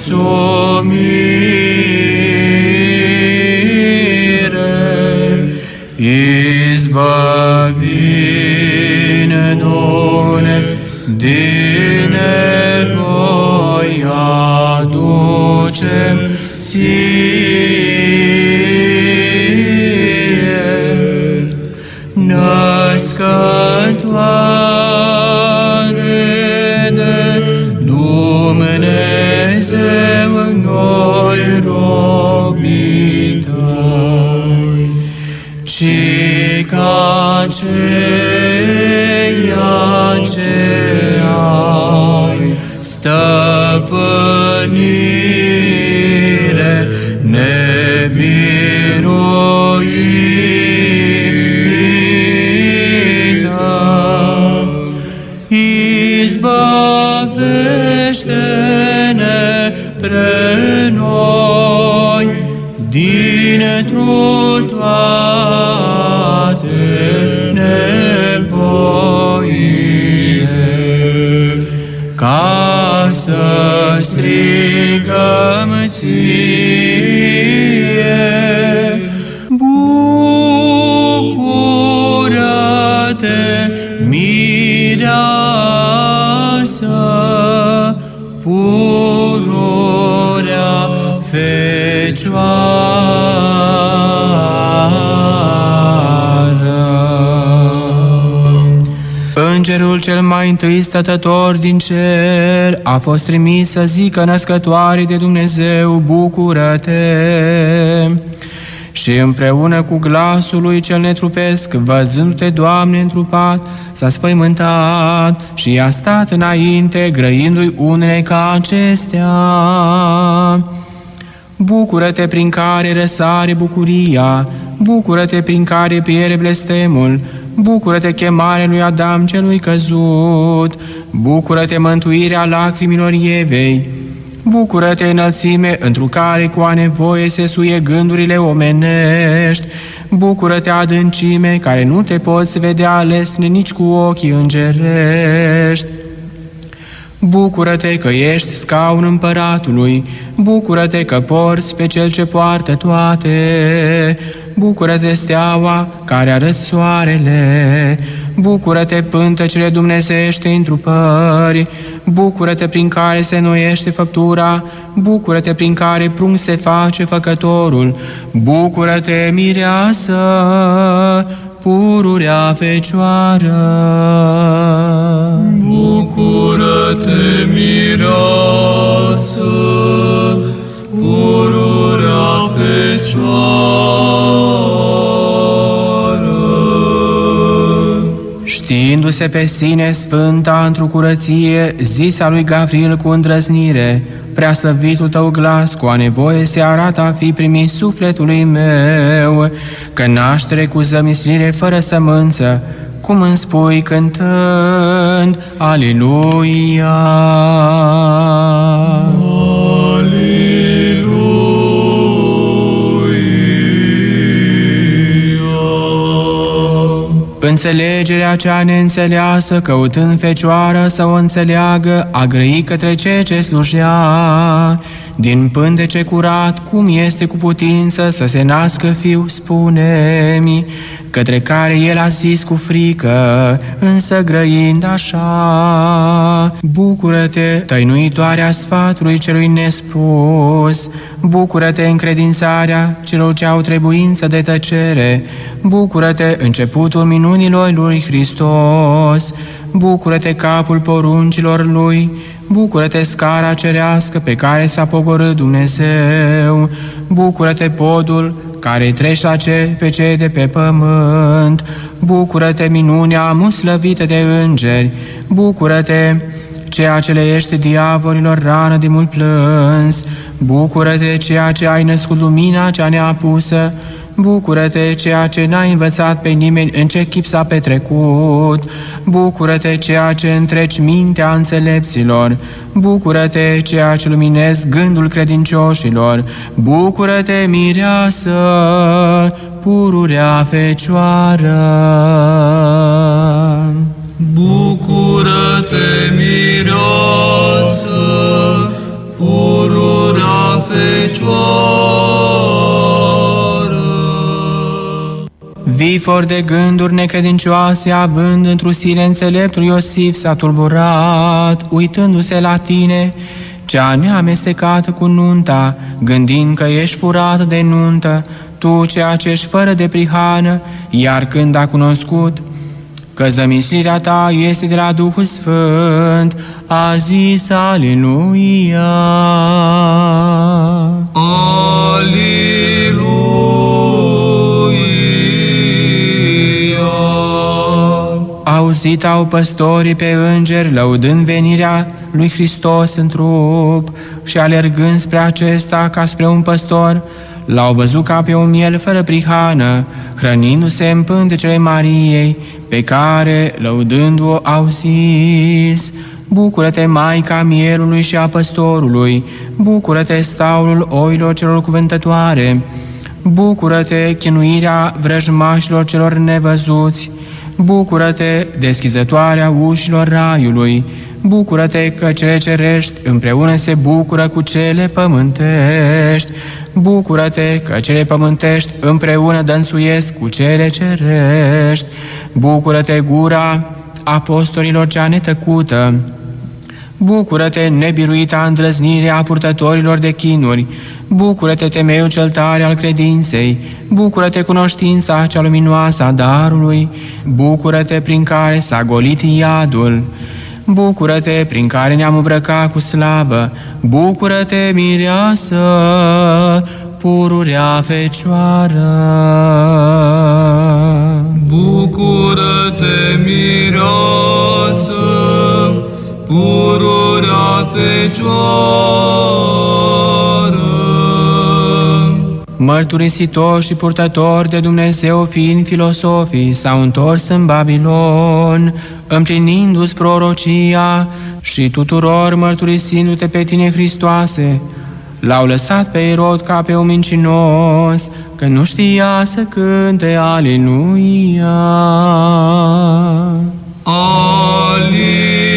Jesús. Ci ca ceea din toate nevoile, ca să strigăm ție. Îngerul cel mai întâi stătător din cer a fost trimis să zică născătoare de Dumnezeu, bucură-te! Și împreună cu glasul lui cel netrupesc, văzându-te, Doamne, întrupat, s-a spăimântat și i-a stat înainte, grăindu-i unele ca acestea. Bucură-te prin care răsare bucuria, bucură-te prin care pierde blestemul, bucură-te chemare lui Adam celui căzut, bucură-te mântuirea lacrimilor Evei, bucură-te înălțime întru care cu a nevoie se suie gândurile omenești, bucură-te adâncime care nu te poți vedea alesne nici cu ochii îngerești, Bucură-te că ești scaun împăratului, bucură-te că porți pe cel ce poartă toate, bucură-te steaua care arăt soarele, bucură-te pântecele dumnezeiește întrupări, bucură-te prin care se noiește făptura, bucură-te prin care prunc se face făcătorul, bucură-te mireasă, pururea fecioară. Bucură-te, mireasă, pururea fecioară. Știindu-se pe sine sfânta într-o curăție, zisa lui Gavril cu îndrăznire, prea slăvitul tău glas cu a nevoie se arată a fi primit sufletului meu, că naștere cu zămislire fără sămânță, cum îmi spui cântând, Aleluia! Înțelegerea cea neînțeleasă, căutând fecioară să o înțeleagă, a grăi către ceea ce slujea. Din pântece curat, cum este cu putință să se nască fiu, spune-mi, către care el a zis cu frică, însă grăind așa. Bucură-te, tăinuitoarea sfatului celui nespus, bucură-te încredințarea celor ce au trebuință de tăcere, bucură-te începutul minunilor lui Hristos, bucură-te capul poruncilor lui, Bucură-te scara cerească pe care s-a pogorât Dumnezeu, bucură-te podul care treci la ce pe cei de pe pământ, bucură-te minunea muslăvită de îngeri, bucură-te ceea ce le ești diavolilor rană de mult plâns. Bucură-te, ceea ce ai născut lumina cea neapusă. Bucură-te, ceea ce n-ai învățat pe nimeni în ce chip s-a petrecut. Bucură-te, ceea ce întreci mintea înțelepților. Bucură-te, ceea ce luminezi gândul credincioșilor. Bucură-te, mireasă, pururea fecioară. Bucură-te, mireasă, pururea fecioară. Vifor de gânduri necredincioase, având într-o sine înțeleptul Iosif s-a tulburat, uitându-se la tine, cea neamestecată cu nunta, gândind că ești furată de nuntă, tu ceea ce ești fără de prihană, iar când a cunoscut că zămislirea ta este de la Duhul Sfânt, a zis Aleluia. Aleluia. Auzit au păstorii pe îngeri, lăudând venirea lui Hristos în trup și alergând spre acesta ca spre un păstor, l-au văzut ca pe un miel fără prihană, hrănindu-se în pântecele Mariei, pe care, lăudându-o, au zis, Bucură-te, Maica mielului și a păstorului, bucură-te, staulul oilor celor cuvântătoare, bucură-te, chinuirea vrăjmașilor celor nevăzuți, bucură-te, deschizătoarea ușilor raiului, bucură-te că cele cerești împreună se bucură cu cele pământești, bucură-te că cele pământești împreună dănsuiesc cu cele cerești, bucură-te gura apostolilor cea netăcută, Bucură-te, nebiruita îndrăznire a purtătorilor de chinuri, bucură-te, temeiul cel tare al credinței, bucură-te, cunoștința cea luminoasă a darului, bucură-te, prin care s-a golit iadul, bucură-te, prin care ne-am îmbrăcat cu slavă, bucură-te, mireasă, pururea fecioară. Bucură-te, mireasă, pururea fecioară. Mărturisitori și purtători de Dumnezeu fiind filosofii s-au întors în Babilon, împlinindu-ți prorocia și tuturor mărturisindu-te pe tine, Hristoase, L-au lăsat pe Irod ca pe un mincinos, că nu știa să cânte Aleluia. Aleluia.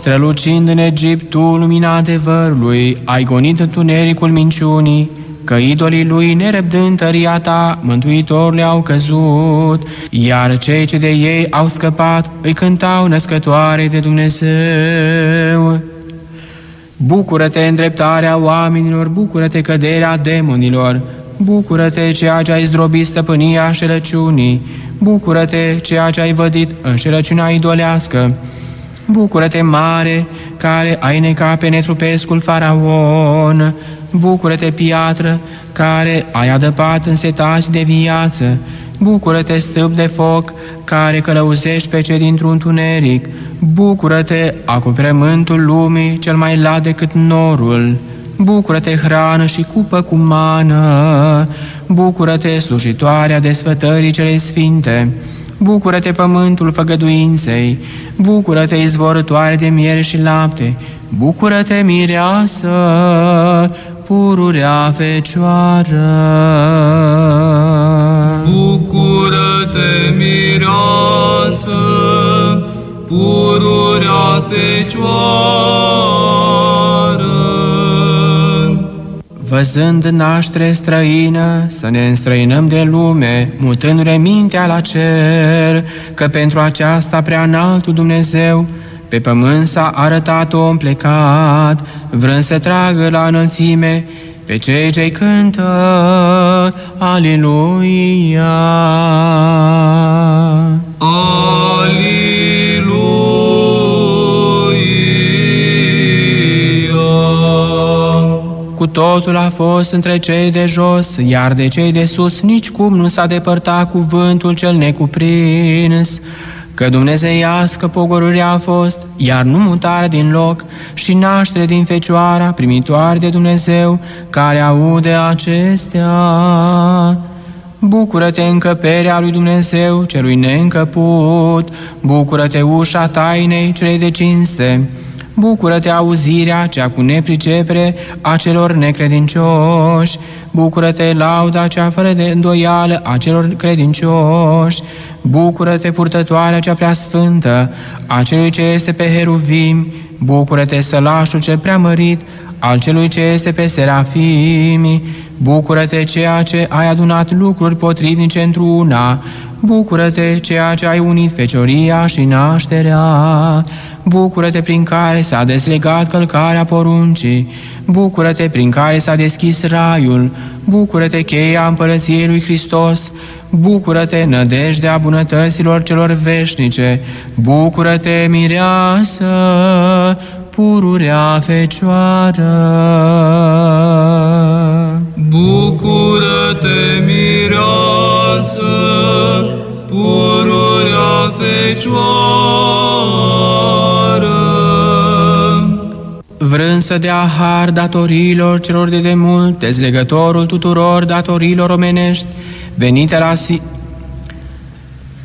Strălucind în Egipt, tu, lumina adevărului, ai gonit întunericul minciunii, că idolii lui, nerăbdând tăria ta, Mântuitorule au căzut, iar cei ce de ei au scăpat îi cântau născătoare de Dumnezeu. Bucură-te îndreptarea oamenilor, bucură-te căderea demonilor, bucură-te ceea ce ai zdrobit stăpânia înșelăciunii, bucură-te ceea ce ai vădit înșelăciunea idolească, Bucură-te, mare, care ai necat pe netrupescul faraon, Bucură-te, piatră, care ai adăpat în setați de viață, Bucură-te, stâlp de foc, care călăuzești pe cei dintr-un tuneric, Bucură-te, acoperământul lumii cel mai lat decât norul, Bucură-te, hrană și cupă cu mană, Bucură-te, slujitoarea desfătării celei sfinte, Bucură-te, pământul făgăduinței, bucură-te, izvorătoare de miere și lapte, bucură-te, mireasă, pururea fecioară. Bucură-te, mireasă, pururea fecioară. Văzând naștere străină, să ne înstrăinăm de lume, mutându-ne mintea la cer, că pentru aceasta prea înaltul Dumnezeu pe pământ s-a arătat om plecat, vrând să tragă la înălțime pe cei ce cântă Aleluia. Aleluia. Totul a fost între cei de jos, iar de cei de sus nici cum nu s-a depărtat cuvântul cel necuprins, că dumnezeiască pogorârea a fost, iar nu mutare din loc și naștere din fecioara primitoare de Dumnezeu, care aude acestea. Bucură-te încăperea lui Dumnezeu, celui neîncăput, bucură-te ușa tainei celei de cinste, Bucură-te auzirea cea cu nepricepere a celor necredincioși, bucură-te lauda cea fără de îndoială a celor credincioși, bucură-te purtătoarea cea prea sfântă a celui ce este pe heruvim, bucură-te sălașul cel preamărit al celui ce este pe serafimi, bucură-te ceea ce ai adunat lucruri potrivnice într-una, Bucură-te ceea ce ai unit fecioria și nașterea, Bucură-te prin care s-a deslegat călcarea poruncii, Bucură-te prin care s-a deschis raiul, Bucură-te cheia împărăției lui Hristos, Bucură-te nădejdea bunătăților celor veșnice, Bucură-te mireasă, pururea fecioară. Bucură-te mireasă, pururea fecioară. Vrând să dea har datorilor celor de demult, dezlegătorul tuturor datorilor omenești, venite la si...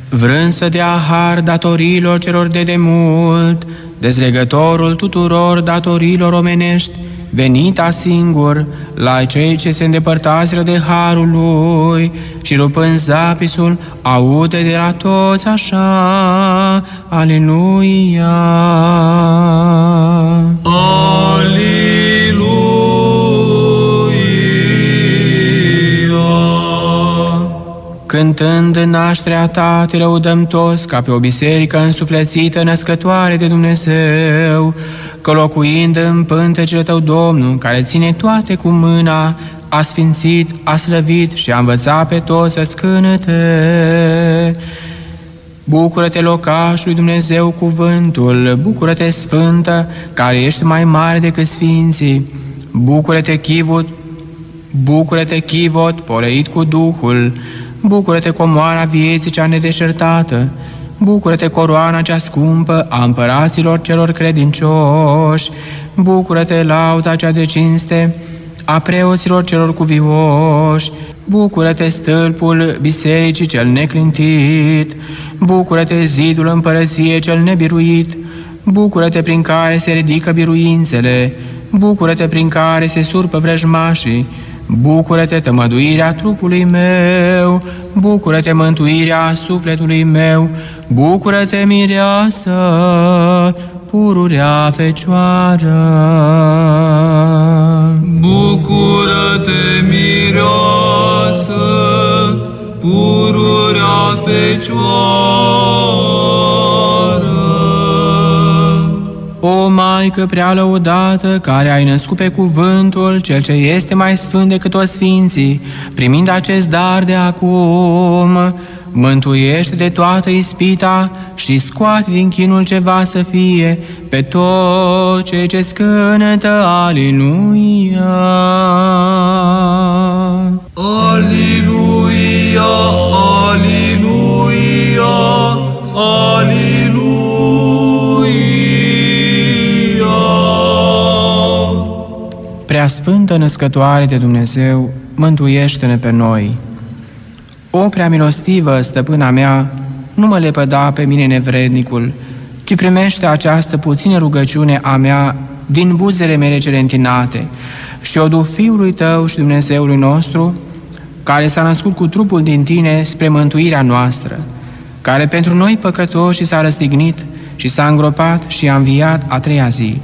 Vrând să dea har datorilor celor de demult, dezlegătorul tuturor datorilor omenești, venita singur la cei ce se îndepărtaseră de harul lui și rupând zapisul, aude de la toți așa, Aleluia! Aleluia. Cântând în nașterea ta, te lăudăm toți ca pe o biserică însuflețită, născătoare de Dumnezeu, că locuind în pântecele tău, Domnul, care ține toate cu mâna, a sfințit, a slăvit și a învățat pe toți să scânete. Bucură-te, locașului Dumnezeu, cuvântul, bucură-te, Sfântă, care ești mai mare decât Sfinții, bucură-te, chivot, bucură-te, chivot, poleit cu Duhul, bucură-te, comoara vieții cea nedeșertată, bucură-te, coroana cea scumpă a împăraților celor credincioși, bucură-te, lauda cea de cinste, a preoților celor cuvioși, bucură-te stâlpul bisericii cel neclintit, bucură-te zidul împărăției cel nebiruit, bucură-te prin care se ridică biruințele, bucură-te prin care se surpă vrăjmașii, bucură-te tămăduirea trupului meu, bucură-te mântuirea sufletului meu, bucură-te mireasă, pururea fecioară. Bucură-te, mireasă, pururea fecioară. O Maică prea lăudată, care ai născut pe cuvântul, cel ce este mai sfânt decât toți sfinții, primind acest dar de acum, mântuiește de toată ispita și scoate din chinul ce va să fie pe tot cei ce scântă, Aleluia! Aleluia, aleluia, aleluia. Prea Sfântă Născătoare de Dumnezeu, mântuiește-ne pe noi! O prea milostivă, stăpâna mea, nu mă lepăda pe mine nevrednicul, ci primește această puțină rugăciune a mea din buzele mele cele întinate și o du Fiului Tău și Dumnezeului nostru, care s-a născut cu trupul din Tine spre mântuirea noastră, care pentru noi păcătoși s-a răstignit și s-a îngropat și a înviat a treia zi.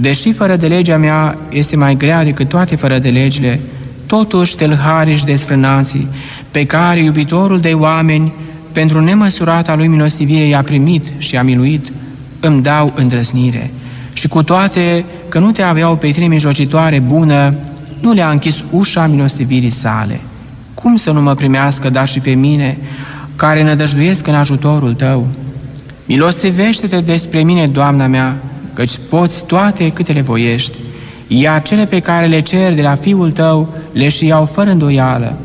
Deși fără de legea mea este mai grea decât toate fără de legile, totuși tâlhariși și desfrânații, pe care iubitorul de oameni, pentru nemăsurata lui milostivire i-a primit și a miluit, îmi dau îndrăznire. Și cu toate că nu te aveau pe tine mijlocitoare bună, nu le-a închis ușa milostivirii sale. Cum să nu mă primească, dar și pe mine, care nădăjduiesc în ajutorul tău? Milostivește-te despre mine, Doamna mea, căci poți toate câte le voiești. iar cele pe care le cer de la Fiul tău le și iau fără îndoială,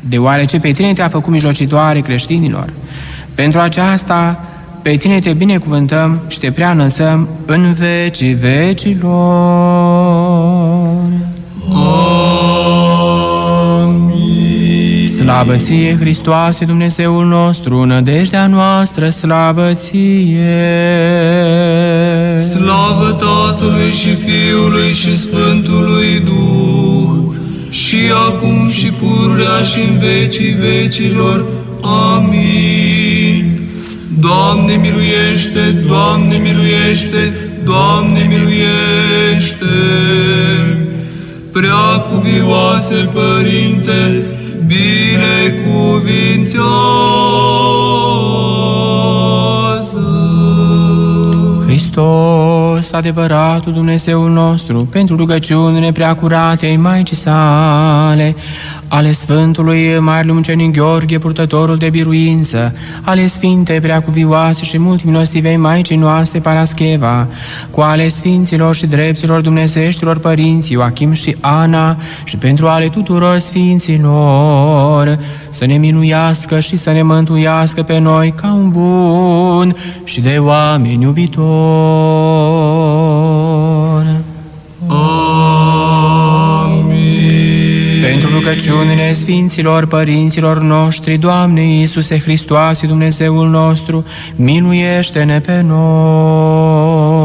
deoarece pe tine te-a făcut mijlocitoare creștinilor. Pentru aceasta, pe tine te binecuvântăm și te prea înălțăm în vecii vecilor. Amin. Slavă ție, Hristoase, Dumnezeul nostru, nădejdea noastră, slavă ție! Slavă Tatălui și Fiului și Sfântului Duh, și acum și pururea și în vecii vecilor. Amin. Doamne miluiește, Doamne miluiește, Doamne miluiește. Prea cuvioase Părinte, binecuvintează. Hristos, adevăratul Dumnezeul nostru, pentru rugăciunile preacuratei Maicii sale, ale Sfântului Mare Lumcenic Gheorghe, purtătorul de biruință, ale Sfinte Preacuvioase și multimilostivei Maicii noastre Parascheva, cu ale Sfinților și Dreptilor Dumnezeștilor Părinții Joachim și Ana și pentru ale tuturor Sfinților, să ne minuiască și să ne mântuiască pe noi ca un bun și de oameni iubitori. Rugăciunile Sfinților Părinților noștri, Doamne Iisuse Hristoase, Dumnezeul nostru, miluiește-ne pe noi.